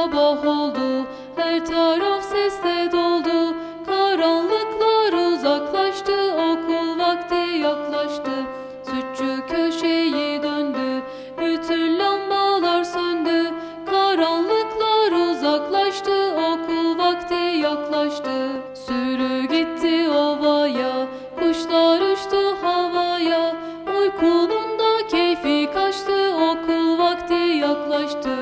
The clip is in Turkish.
sabah oldu. Her taraf sesle doldu. Karanlıklar uzaklaştı. Okul vakti yaklaştı. Sütçü köşeyi döndü. Bütün lambalar söndü. Karanlıklar uzaklaştı. Okul vakti yaklaştı. Sürü gitti ovaya. Kuşlar uçtu havaya. Uykunun da keyfi kaçtı. Okul vakti yaklaştı.